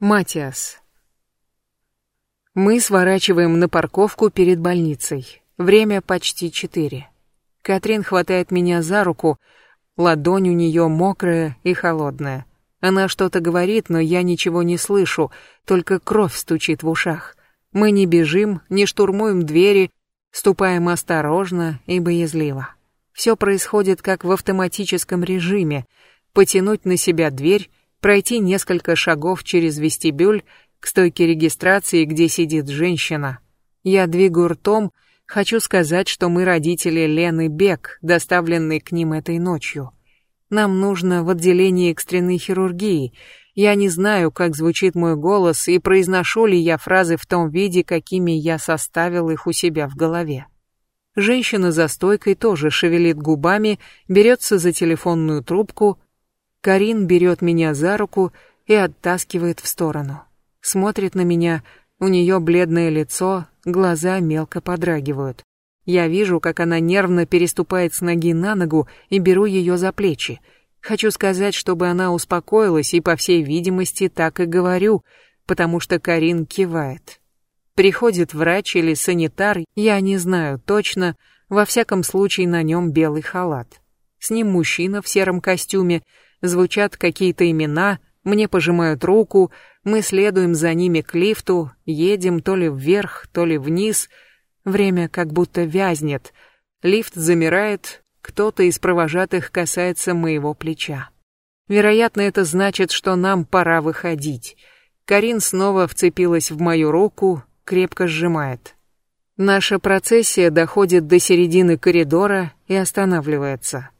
Матиас. Мы сворачиваем на парковку перед больницей. Время почти четыре. Катрин хватает меня за руку, ладонь у нее мокрая и холодная. Она что-то говорит, но я ничего не слышу, только кровь стучит в ушах. Мы не бежим, не штурмуем двери, ступаем осторожно и боязливо. Все происходит как в автоматическом режиме. Потянуть на себя дверь, пройти несколько шагов через вестибюль к стойке регистрации, где сидит женщина. Я двигаю ртом, хочу сказать, что мы родители Лены Бек, доставленные к ним этой ночью. Нам нужно в отделение экстренной хирургии. Я не знаю, как звучит мой голос и произношу ли я фразы в том виде, какими я составил их у себя в голове. Женщина за стойкой тоже шевелит губами, берется за телефонную трубку. Карин берет меня за руку и оттаскивает в сторону. Смотрит на меня, у нее бледное лицо, глаза мелко подрагивают. Я вижу, как она нервно переступает с ноги на ногу и беру ее за плечи. Хочу сказать, чтобы она успокоилась, и, по всей видимости, так и говорю, потому что Карин кивает. Приходит врач или санитар, я не знаю точно, во всяком случае на нем белый халат. С ним мужчина в сером костюме, звучат какие-то имена, мне пожимают руку, мы следуем за ними к лифту, едем то ли вверх, то ли вниз. Время как будто вязнет. Лифт замирает, кто-то из провожатых касается моего плеча. Вероятно, это значит, что нам пора выходить. Карин снова вцепилась в мою руку, крепко сжимает. Наша процессия доходит до середины коридора и останавливается.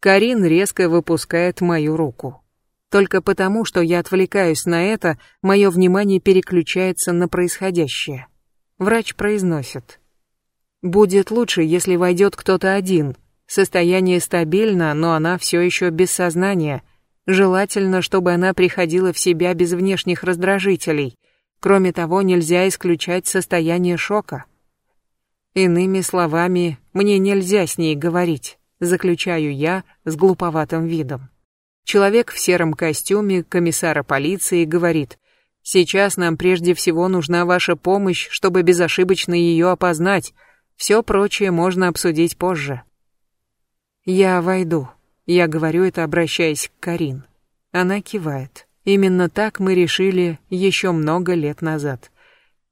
Карин резко выпускает мою руку. Только потому, что я отвлекаюсь на это, мое внимание переключается на происходящее. Врач произносит. «Будет лучше, если войдет кто-то один. Состояние стабильно, но она все еще без сознания. Желательно, чтобы она приходила в себя без внешних раздражителей. Кроме того, нельзя исключать состояние шока. Иными словами, мне нельзя с ней говорить, заключаю я с глуповатым видом. Человек в сером костюме комиссара полиции говорит, «Сейчас нам прежде всего нужна ваша помощь, чтобы безошибочно ее опознать. Все прочее можно обсудить позже». «Я войду», — я говорю это, обращаясь к Карин. Она кивает. Именно так мы решили еще много лет назад.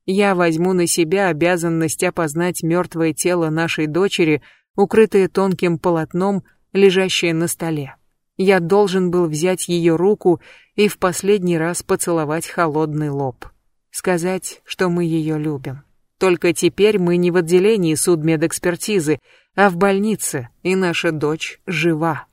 Я возьму на себя обязанность опознать мертвое тело нашей дочери, укрытое тонким полотном, лежащее на столе. Я должен был взять ее руку и в последний раз поцеловать холодный лоб. Сказать, что мы ее любим. Только теперь мы не в отделении судмедэкспертизы, а в больнице, и наша дочь жива.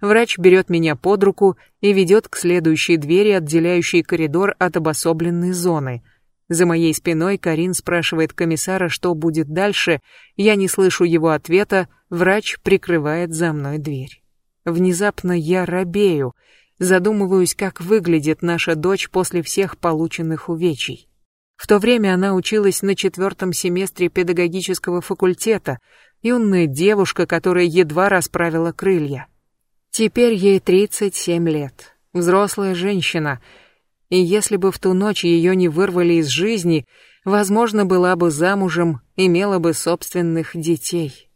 Врач берет меня под руку и ведет к следующей двери, отделяющей коридор от обособленной зоны. За моей спиной Карин спрашивает комиссара, что будет дальше. Я не слышу его ответа, врач прикрывает за мной дверь. Внезапно я робею, задумываюсь, как выглядит наша дочь после всех полученных увечий. В то время она училась на четвертом семестре педагогического факультета, юная девушка, которая едва расправила крылья. Теперь ей 37 лет, взрослая женщина, и если бы в ту ночь ее не вырвали из жизни, возможно, была бы замужем, имела бы собственных детей.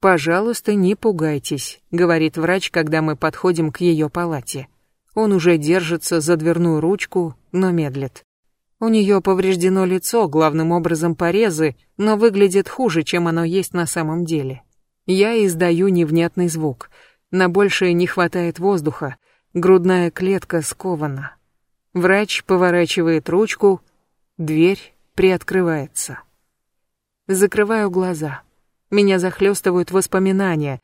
«Пожалуйста, не пугайтесь», — говорит врач, когда мы подходим к ее палате. Он уже держится за дверную ручку, но медлит. У нее повреждено лицо, главным образом порезы, но выглядит хуже, чем оно есть на самом деле. Я издаю невнятный звук — на большее не хватает воздуха, грудная клетка скована. Врач поворачивает ручку, дверь приоткрывается. Закрываю глаза. Меня захлестывают воспоминания.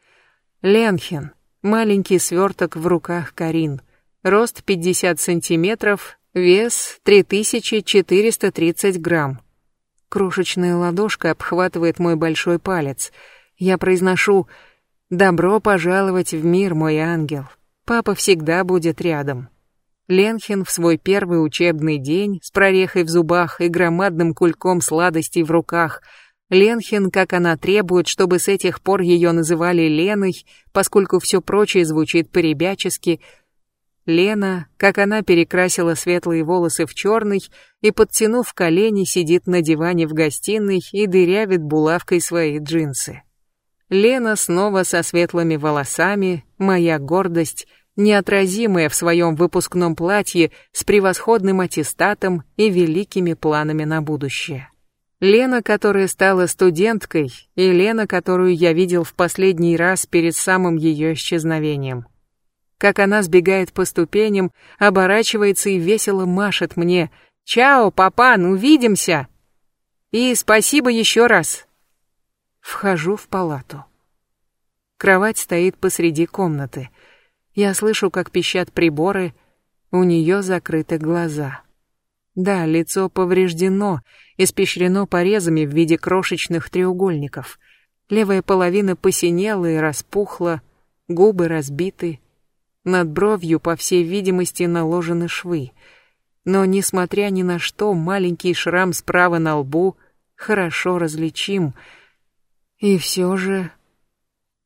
Ленхен, маленький сверток в руках Карин. Рост 50 сантиметров, вес 3430 грамм. Крошечная ладошка обхватывает мой большой палец. Я произношу Добро пожаловать в мир, мой ангел. Папа всегда будет рядом. Ленхин в свой первый учебный день с прорехой в зубах и громадным кульком сладостей в руках. Ленхин, как она требует, чтобы с этих пор ее называли Леной, поскольку все прочее звучит по-ребячески. Лена, как она перекрасила светлые волосы в черный и, подтянув колени, сидит на диване в гостиной и дырявит булавкой свои джинсы. Лена снова со светлыми волосами, моя гордость, неотразимая в своем выпускном платье с превосходным аттестатом и великими планами на будущее. Лена, которая стала студенткой, и Лена, которую я видел в последний раз перед самым ее исчезновением. Как она сбегает по ступеням, оборачивается и весело машет мне «Чао, папан, увидимся!» И спасибо еще раз. Вхожу в палату. Кровать стоит посреди комнаты. Я слышу, как пищат приборы, у нее закрыты глаза. Да, лицо повреждено, испещрено порезами в виде крошечных треугольников. Левая половина посинела и распухла, губы разбиты. Над бровью, по всей видимости, наложены швы. Но, несмотря ни на что, маленький шрам справа на лбу хорошо различим. И все же...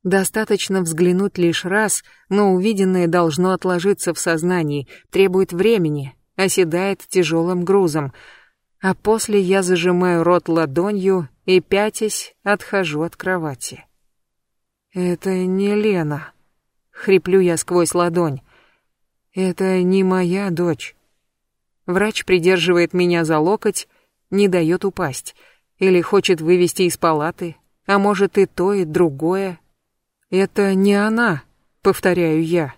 Достаточно взглянуть лишь раз, но увиденное должно отложиться в сознании, требует времени, оседает тяжелым грузом, а после я зажимаю рот ладонью и, пятясь, отхожу от кровати. «Это не Лена», — хриплю я сквозь ладонь. «Это не моя дочь». Врач придерживает меня за локоть, не дает упасть, или хочет вывести из палаты, а может и то, и другое. «Это не она», — повторяю я.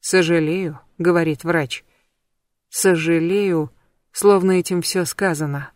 «Сожалею», — говорит врач. Сожалею, словно этим все сказано.